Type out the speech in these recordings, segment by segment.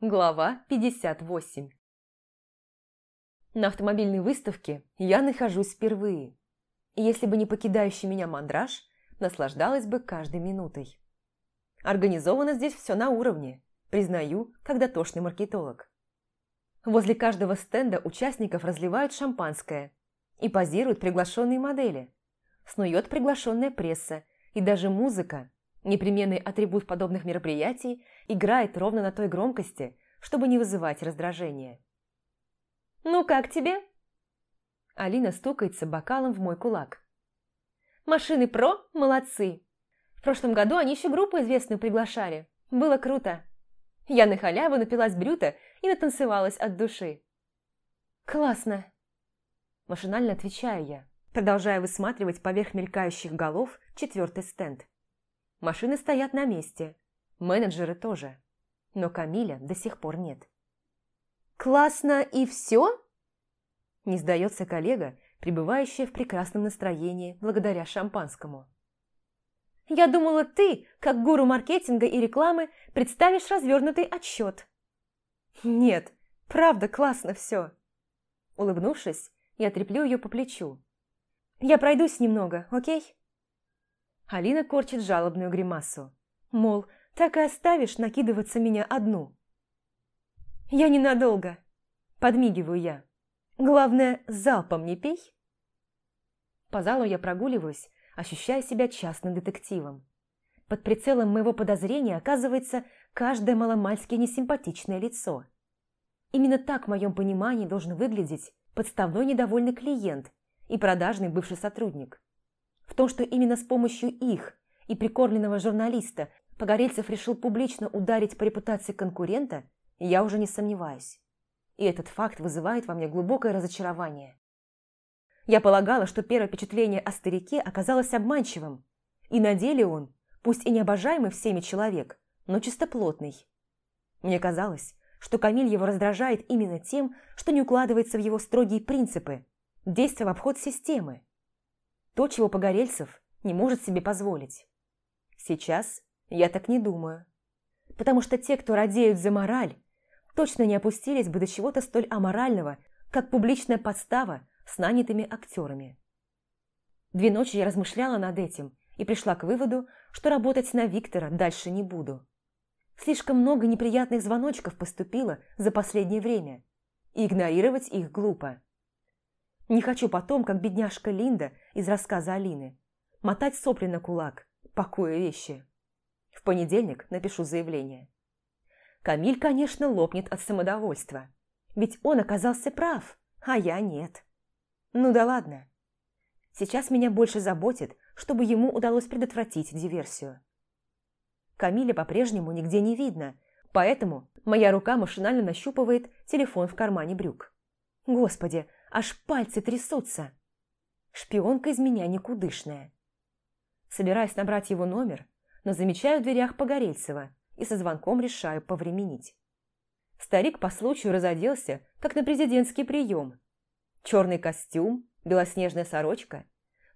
Глава 58 На автомобильной выставке я нахожусь впервые. И если бы не покидающий меня мандраж, наслаждалась бы каждой минутой. Организовано здесь все на уровне, признаю, как дотошный маркетолог. Возле каждого стенда участников разливают шампанское и позируют приглашенные модели. Снует приглашенная пресса и даже музыка, непременный атрибут подобных мероприятий, играет ровно на той громкости, чтобы не вызывать раздражения. «Ну как тебе?» Алина стукается бокалом в мой кулак. «Машины ПРО молодцы. В прошлом году они еще группу известную приглашали. Было круто. Я на халяву напилась брюта и натанцевалась от души. «Классно!» Машинально отвечаю я, продолжая высматривать поверх мелькающих голов четвертый стенд. Машины стоят на месте, менеджеры тоже, но Камиля до сих пор нет. «Классно и все?» Не сдается коллега, пребывающая в прекрасном настроении благодаря шампанскому. Я думала, ты, как гуру маркетинга и рекламы, представишь развернутый отчет. Нет, правда, классно все. Улыбнувшись, я треплю ее по плечу. Я пройдусь немного, окей? Алина корчит жалобную гримасу. Мол, так и оставишь накидываться меня одну. Я ненадолго. Подмигиваю я. Главное, залпом не пей. По залу я прогуливаюсь, ощущая себя частным детективом. Под прицелом моего подозрения оказывается каждое маломальски несимпатичное лицо. Именно так в моем понимании должен выглядеть подставной недовольный клиент и продажный бывший сотрудник. В том, что именно с помощью их и прикормленного журналиста Погорельцев решил публично ударить по репутации конкурента, я уже не сомневаюсь. И этот факт вызывает во мне глубокое разочарование. Я полагала, что первое впечатление о старике оказалось обманчивым, и на деле он, пусть и не обожаемый всеми человек, но чистоплотный. Мне казалось, что Камиль его раздражает именно тем, что не укладывается в его строгие принципы, действия в обход системы. То, чего Погорельцев не может себе позволить. Сейчас я так не думаю. Потому что те, кто радеют за мораль, точно не опустились бы до чего-то столь аморального, как публичная подстава с нанятыми актерами. Две ночи я размышляла над этим и пришла к выводу, что работать на Виктора дальше не буду. Слишком много неприятных звоночков поступило за последнее время, и игнорировать их глупо. Не хочу потом, как бедняжка Линда из рассказа Алины, мотать сопли на кулак, пакуя вещи. В понедельник напишу заявление. Камиль, конечно, лопнет от самодовольства, ведь он оказался прав, а я нет. Ну да ладно. Сейчас меня больше заботит, чтобы ему удалось предотвратить диверсию. Камиля по-прежнему нигде не видно, поэтому моя рука машинально нащупывает телефон в кармане брюк. Господи, аж пальцы трясутся. Шпионка из меня никудышная. Собираюсь набрать его номер, но замечаю в дверях Погорельцева и со звонком решаю повременить. Старик по случаю разоделся, как на президентский прием, Черный костюм, белоснежная сорочка,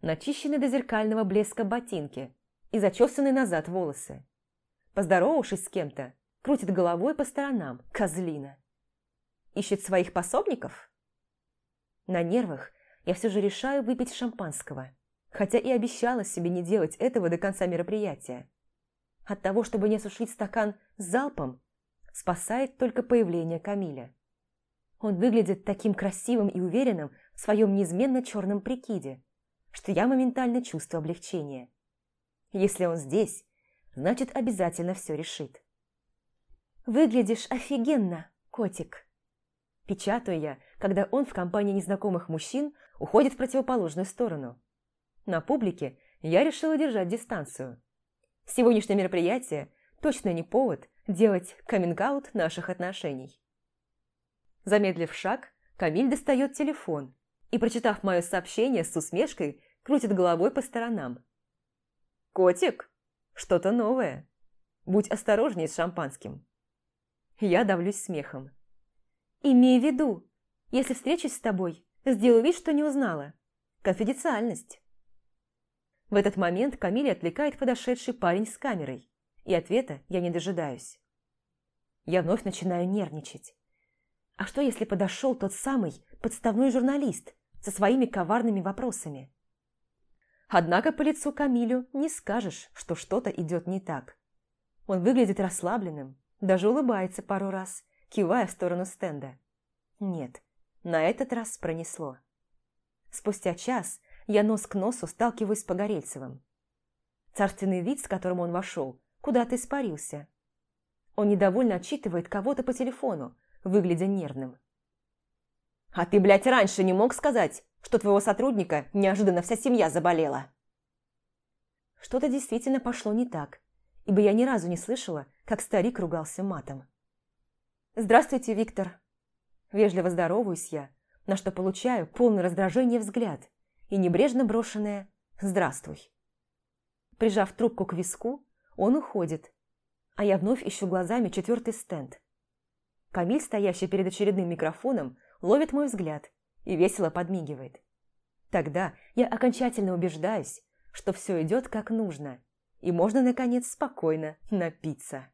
начищенные до зеркального блеска ботинки и зачесанные назад волосы. Поздоровавшись с кем-то, крутит головой по сторонам, козлина. Ищет своих пособников? На нервах я все же решаю выпить шампанского, хотя и обещала себе не делать этого до конца мероприятия. От того, чтобы не осушить стакан залпом, спасает только появление Камиля. Он выглядит таким красивым и уверенным в своем неизменно черном прикиде, что я моментально чувствую облегчение. Если он здесь, значит, обязательно все решит. «Выглядишь офигенно, котик!» Печатаю я, когда он в компании незнакомых мужчин уходит в противоположную сторону. На публике я решила держать дистанцию. Сегодняшнее мероприятие точно не повод делать каминг наших отношений. Замедлив шаг, Камиль достает телефон и, прочитав мое сообщение с усмешкой, крутит головой по сторонам. «Котик, что-то новое. Будь осторожнее с шампанским». Я давлюсь смехом. «Имей в виду, если встречусь с тобой, сделаю вид, что не узнала. Конфиденциальность». В этот момент Камиль отвлекает подошедший парень с камерой, и ответа я не дожидаюсь. я вновь начинаю нервничать. А что, если подошел тот самый подставной журналист со своими коварными вопросами? Однако по лицу Камилю не скажешь, что что-то идет не так. Он выглядит расслабленным, даже улыбается пару раз, кивая в сторону стенда. Нет, на этот раз пронесло. Спустя час я нос к носу сталкиваюсь с Погорельцевым. Царственный вид, с которым он вошел, куда-то испарился. Он недовольно отчитывает кого-то по телефону, выглядя нервным. «А ты, блядь, раньше не мог сказать, что твоего сотрудника неожиданно вся семья заболела?» Что-то действительно пошло не так, ибо я ни разу не слышала, как старик ругался матом. «Здравствуйте, Виктор!» Вежливо здороваюсь я, на что получаю полное раздражение взгляд и небрежно брошенное «Здравствуй». Прижав трубку к виску, он уходит, а я вновь ищу глазами четвертый стенд. Камиль, стоящий перед очередным микрофоном, ловит мой взгляд и весело подмигивает. Тогда я окончательно убеждаюсь, что все идет как нужно, и можно, наконец, спокойно напиться.